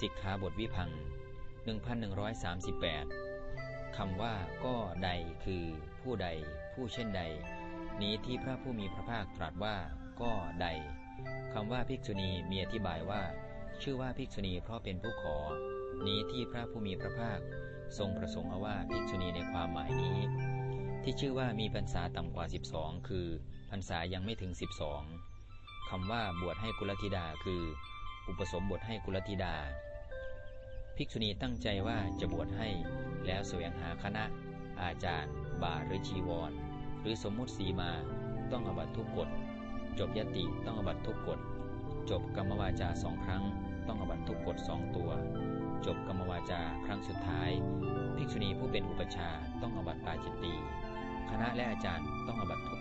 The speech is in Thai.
สิกขาบทวิพัง 1138 คำว่าก็ใดคือผู้ใด ผู้เช่นใด นี้ที่พระผู้มีพระภาคตรัสว่าก็ใด คำว่าภิกษุณีมีอธิบายว่า ชื่อว่าภิกษุณีเพราะเป็นผู้ขอ นี้ที่พระผู้มีพระภาค ทรงประสงค์เอาว่าภิกษุณีในความหมายนี้ ที่ชื่อว่ามีพรรษาต่ำกว่า 12 คือพรรษายังไม่ถึง 12 คำว่าบวชให้กุลธิดาคือ อุปสมบทให้กุลธิดา ภิกษุณีตั้งใจว่าจะบวชให้แล้วแสวงหาคณะ อาจารย์ บาหรือชีวร หรือสมมุติสีมาต้องอบัตทุกกฎ จบยติต้องอบัตทุกกฎ จบกรรมวาจาสองครั้ง ต้องอบัตทุกกฎสองตัว จบกรรมวาจาครั้งสุดท้าย ภิกษุณีผู้เป็นอุปชาต้องอบัตปาจิตตีคณะและอาจารย์ต้องอบัตทุ